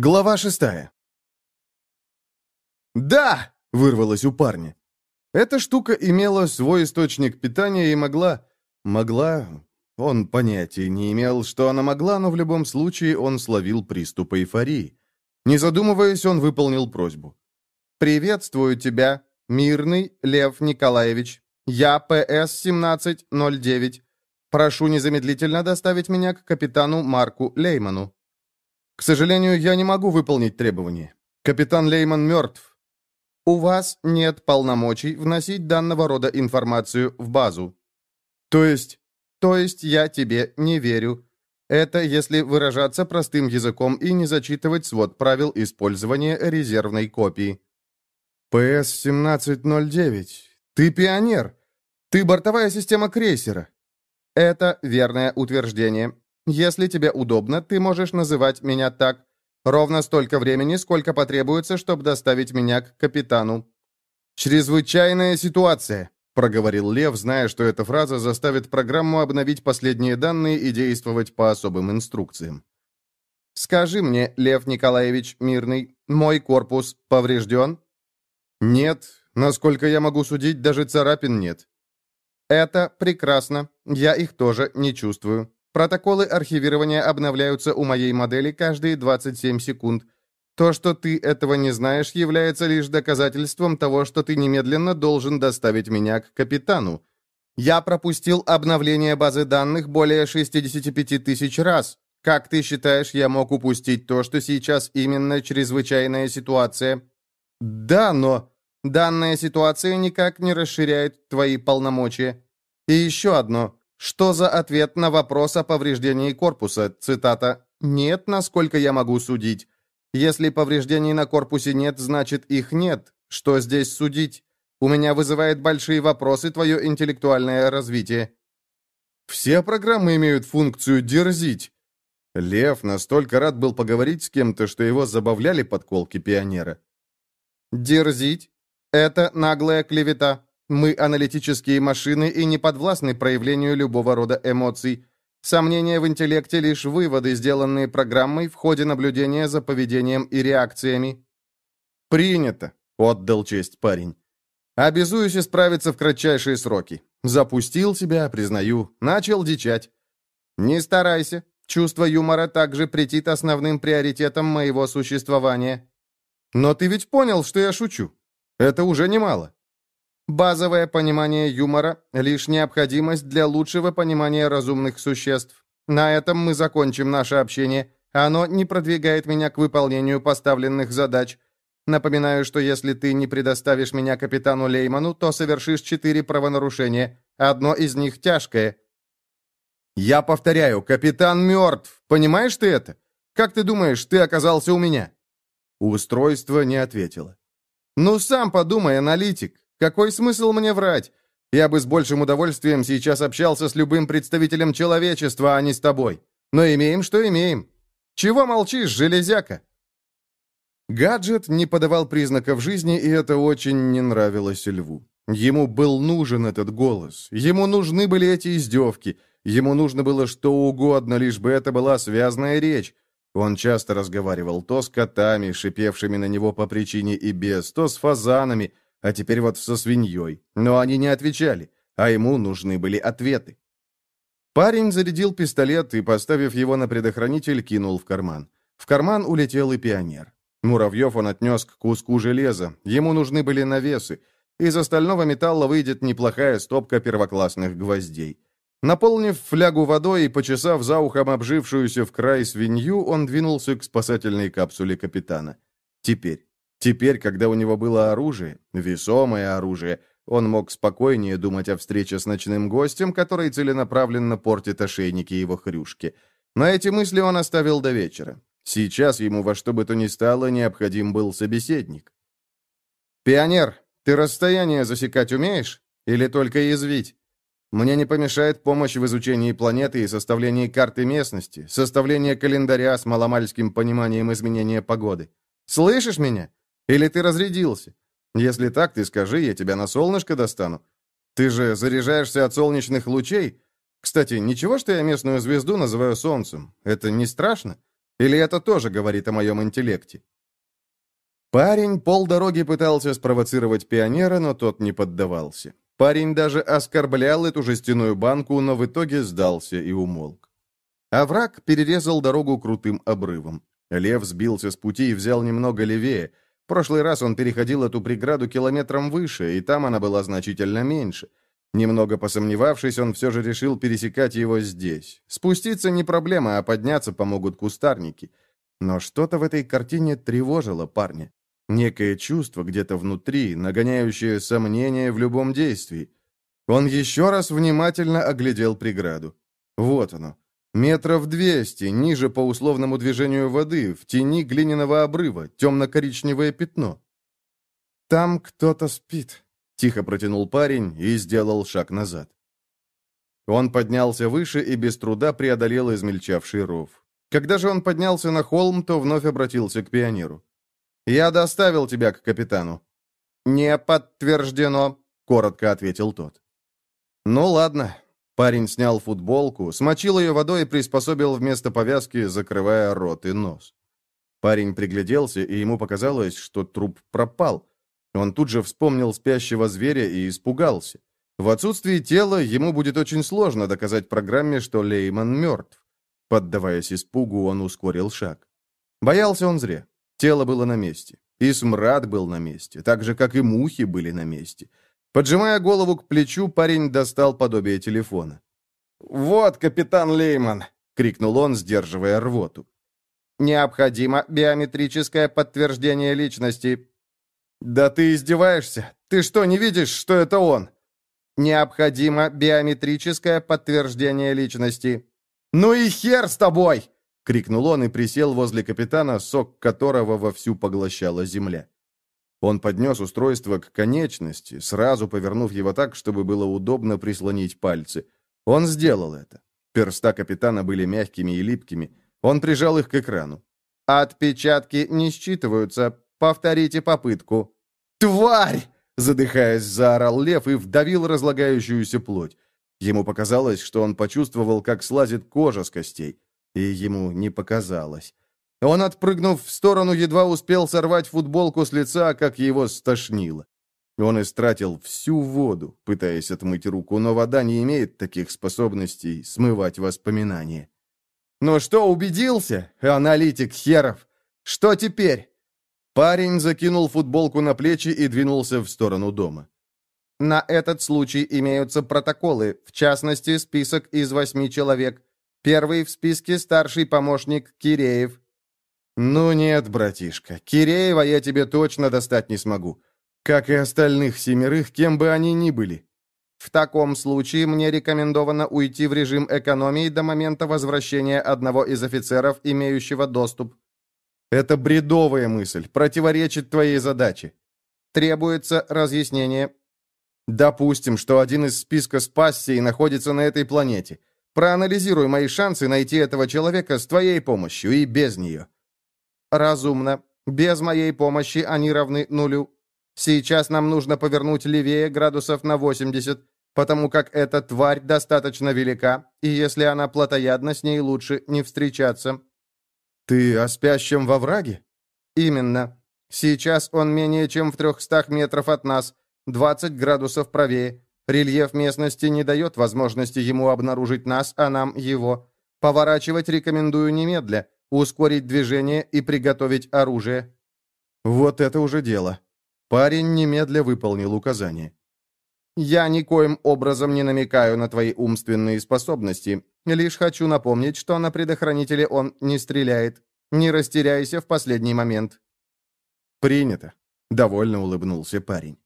Глава шестая. «Да!» — вырвалось у парня. Эта штука имела свой источник питания и могла... Могла... Он понятия не имел, что она могла, но в любом случае он словил приступ эйфории. Не задумываясь, он выполнил просьбу. «Приветствую тебя, мирный Лев Николаевич. Я ПС-1709. Прошу незамедлительно доставить меня к капитану Марку Лейману». «К сожалению, я не могу выполнить требования. Капитан Лейман мертв. У вас нет полномочий вносить данного рода информацию в базу. То есть... То есть я тебе не верю. Это если выражаться простым языком и не зачитывать свод правил использования резервной копии. ПС-1709. Ты пионер. Ты бортовая система крейсера. Это верное утверждение. Если тебе удобно, ты можешь называть меня так. Ровно столько времени, сколько потребуется, чтобы доставить меня к капитану». «Чрезвычайная ситуация», — проговорил Лев, зная, что эта фраза заставит программу обновить последние данные и действовать по особым инструкциям. «Скажи мне, Лев Николаевич Мирный, мой корпус поврежден?» «Нет. Насколько я могу судить, даже царапин нет». «Это прекрасно. Я их тоже не чувствую. Протоколы архивирования обновляются у моей модели каждые 27 секунд. То, что ты этого не знаешь, является лишь доказательством того, что ты немедленно должен доставить меня к капитану. Я пропустил обновление базы данных более 65 тысяч раз. Как ты считаешь, я мог упустить то, что сейчас именно чрезвычайная ситуация? Да, но данная ситуация никак не расширяет твои полномочия. И еще одно. Что за ответ на вопрос о повреждении корпуса? Цитата. «Нет, насколько я могу судить. Если повреждений на корпусе нет, значит их нет. Что здесь судить? У меня вызывает большие вопросы твое интеллектуальное развитие». Все программы имеют функцию дерзить. Лев настолько рад был поговорить с кем-то, что его забавляли подколки пионера. «Дерзить? Это наглая клевета. Мы аналитические машины и не подвластны проявлению любого рода эмоций. Сомнения в интеллекте — лишь выводы, сделанные программой в ходе наблюдения за поведением и реакциями. «Принято», — отдал честь парень. «Обязуюсь исправиться в кратчайшие сроки. Запустил себя, признаю, начал дичать. Не старайся. Чувство юмора также претит основным приоритетом моего существования. Но ты ведь понял, что я шучу. Это уже немало. Базовое понимание юмора — лишь необходимость для лучшего понимания разумных существ. На этом мы закончим наше общение. Оно не продвигает меня к выполнению поставленных задач. Напоминаю, что если ты не предоставишь меня капитану Лейману, то совершишь четыре правонарушения. Одно из них тяжкое. Я повторяю, капитан мертв. Понимаешь ты это? Как ты думаешь, ты оказался у меня? Устройство не ответило. Ну, сам подумай, аналитик. Какой смысл мне врать? Я бы с большим удовольствием сейчас общался с любым представителем человечества, а не с тобой. Но имеем, что имеем. Чего молчишь, железяка?» Гаджет не подавал признаков жизни, и это очень не нравилось Льву. Ему был нужен этот голос, ему нужны были эти издевки, ему нужно было что угодно, лишь бы это была связная речь. Он часто разговаривал то с котами, шипевшими на него по причине и без, то с фазанами, а теперь вот со свиньей. Но они не отвечали, а ему нужны были ответы. Парень зарядил пистолет и, поставив его на предохранитель, кинул в карман. В карман улетел и пионер. Муравьев он отнес к куску железа. Ему нужны были навесы. Из остального металла выйдет неплохая стопка первоклассных гвоздей. Наполнив флягу водой и почесав за ухом обжившуюся в край свинью, он двинулся к спасательной капсуле капитана. Теперь. Теперь, когда у него было оружие, весомое оружие, он мог спокойнее думать о встрече с ночным гостем, который целенаправленно портит ошейники его хрюшки. Но эти мысли он оставил до вечера. Сейчас ему во что бы то ни стало необходим был собеседник. «Пионер, ты расстояние засекать умеешь? Или только язвить? Мне не помешает помощь в изучении планеты и составлении карты местности, составление календаря с маломальским пониманием изменения погоды. Слышишь меня? Или ты разрядился? Если так, ты скажи, я тебя на солнышко достану. Ты же заряжаешься от солнечных лучей. Кстати, ничего, что я местную звезду называю солнцем? Это не страшно? Или это тоже говорит о моем интеллекте? Парень полдороги пытался спровоцировать пионера, но тот не поддавался. Парень даже оскорблял эту жестяную банку, но в итоге сдался и умолк. Овраг перерезал дорогу крутым обрывом. Лев сбился с пути и взял немного левее. Прошлый раз он переходил эту преграду километром выше, и там она была значительно меньше. Немного посомневавшись, он все же решил пересекать его здесь. Спуститься не проблема, а подняться помогут кустарники. Но что-то в этой картине тревожило парня. Некое чувство где-то внутри, нагоняющее сомнения в любом действии. Он еще раз внимательно оглядел преграду. Вот оно. Метров двести, ниже по условному движению воды, в тени глиняного обрыва, темно-коричневое пятно. «Там кто-то спит», — тихо протянул парень и сделал шаг назад. Он поднялся выше и без труда преодолел измельчавший ров. Когда же он поднялся на холм, то вновь обратился к пионеру. «Я доставил тебя к капитану». «Не подтверждено», — коротко ответил тот. «Ну ладно». Парень снял футболку, смочил ее водой и приспособил вместо повязки, закрывая рот и нос. Парень пригляделся, и ему показалось, что труп пропал. Он тут же вспомнил спящего зверя и испугался. В отсутствии тела ему будет очень сложно доказать программе, что Лейман мертв. Поддаваясь испугу, он ускорил шаг. Боялся он зря. Тело было на месте. И смрад был на месте, так же, как и мухи были на месте. Поджимая голову к плечу, парень достал подобие телефона. «Вот, капитан Лейман!» — крикнул он, сдерживая рвоту. «Необходимо биометрическое подтверждение личности». «Да ты издеваешься? Ты что, не видишь, что это он?» «Необходимо биометрическое подтверждение личности». «Ну и хер с тобой!» — крикнул он и присел возле капитана, сок которого вовсю поглощала земля. Он поднес устройство к конечности, сразу повернув его так, чтобы было удобно прислонить пальцы. Он сделал это. Перста капитана были мягкими и липкими. Он прижал их к экрану. «Отпечатки не считываются. Повторите попытку». «Тварь!» — задыхаясь, заорал лев и вдавил разлагающуюся плоть. Ему показалось, что он почувствовал, как слазит кожа с костей. И ему не показалось. Он, отпрыгнув в сторону, едва успел сорвать футболку с лица, как его стошнило. Он истратил всю воду, пытаясь отмыть руку, но вода не имеет таких способностей смывать воспоминания. «Ну что, убедился, аналитик херов? Что теперь?» Парень закинул футболку на плечи и двинулся в сторону дома. «На этот случай имеются протоколы, в частности, список из восьми человек. Первый в списке старший помощник Киреев. Ну нет, братишка, Киреева я тебе точно достать не смогу. Как и остальных семерых, кем бы они ни были. В таком случае мне рекомендовано уйти в режим экономии до момента возвращения одного из офицеров, имеющего доступ. Это бредовая мысль, противоречит твоей задаче. Требуется разъяснение. Допустим, что один из списка спасся и находится на этой планете. Проанализируй мои шансы найти этого человека с твоей помощью и без нее». «Разумно. Без моей помощи они равны нулю. Сейчас нам нужно повернуть левее градусов на 80, потому как эта тварь достаточно велика, и если она плотоядна, с ней лучше не встречаться». «Ты о спящем во враге?» «Именно. Сейчас он менее чем в 300 метров от нас, 20 градусов правее. Рельеф местности не дает возможности ему обнаружить нас, а нам его. Поворачивать рекомендую немедля, ускорить движение и приготовить оружие». Вот это уже дело. Парень немедля выполнил указание. «Я никоим образом не намекаю на твои умственные способности. Лишь хочу напомнить, что на предохранителе он не стреляет. Не растеряйся в последний момент». «Принято», — довольно улыбнулся парень.